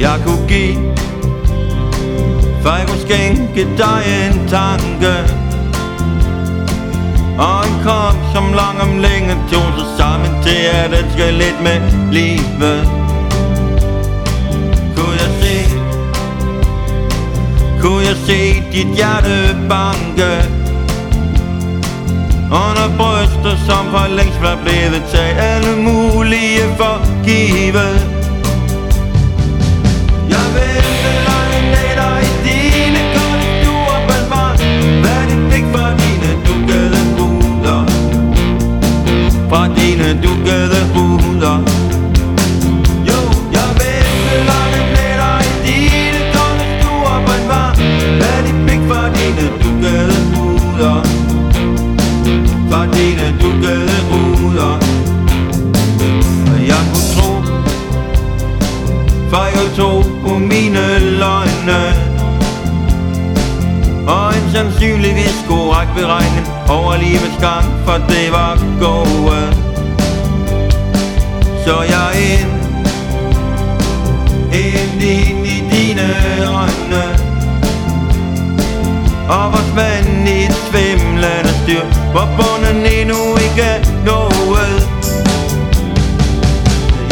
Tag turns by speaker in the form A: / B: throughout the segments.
A: jeg kunne give. For jeg kunne skænke dig en tanke. Og en krop som lang om længe tog sig sammen til at elske lidt med livet. Kunne jeg se Kunne jeg se dit hjerte banke? Under bryster, som for længst var blevet til alle mulige huder Og jeg kunne tro for jeg tog på mine løgne. Og en sandsynligvis korrekt beregning Over livets gang, for det var gode Så jeg Ind ind styr bunden endnu ikke er nået.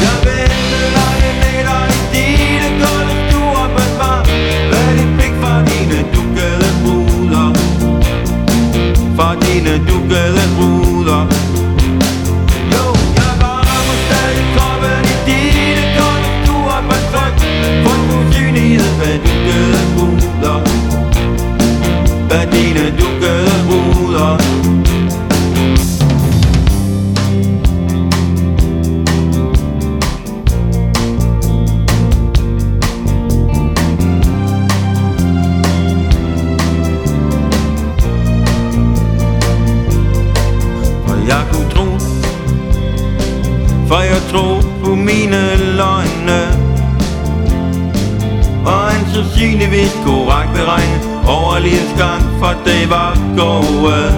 A: Jeg vente lange nætter i dine kolde stuer Balvar Hvad dit blik fra dine dukkede bruder Fra dine dukkede ruder. Jo, jeg varmer stadig kroppen i dine kolde stuer Balvar For en usynlighed med dukkede ruder. Hvad dine dukkede ruder? Jeg kunne tro. For jeg tror på mine løgne. Og en sandsynligvis korrekt beregne Over livets gang For det var gået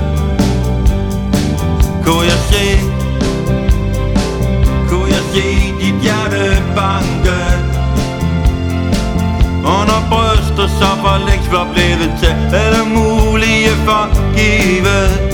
A: Kunne jeg se Kunne jeg se dit hjerte banke? Og når brystet så for længst var blevet til Alle mulige forgivet